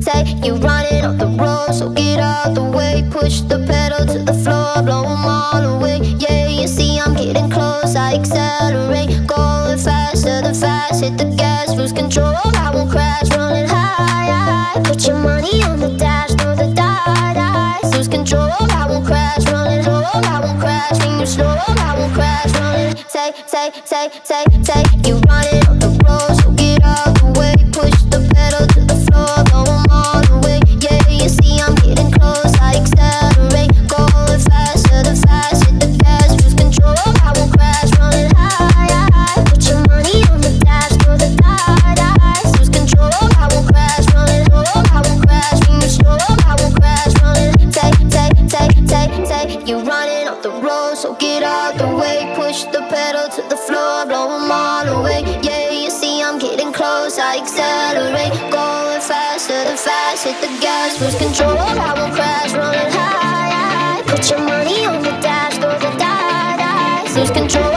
Say you're running off the road, so get out the way. Push the pedal to the floor, blow 'em all away. Yeah, you see I'm getting close, I accelerate. Going faster than fast, hit the gas, lose control. I won't crash, running high. high. Put your money on the dash, throw the die. Lose control, I won't crash, running low. I won't crash, when you slow, I won't crash, running. Say, say, say, say, say, you're running on the road, so get out You're running off the road, so get out the way. Push the pedal to the floor, blow them all away. Yeah, you see, I'm getting close, I accelerate. Going faster than fast, hit the gas, lose control, I won't crash, running high. Put your money on the dash, throw the die, lose control.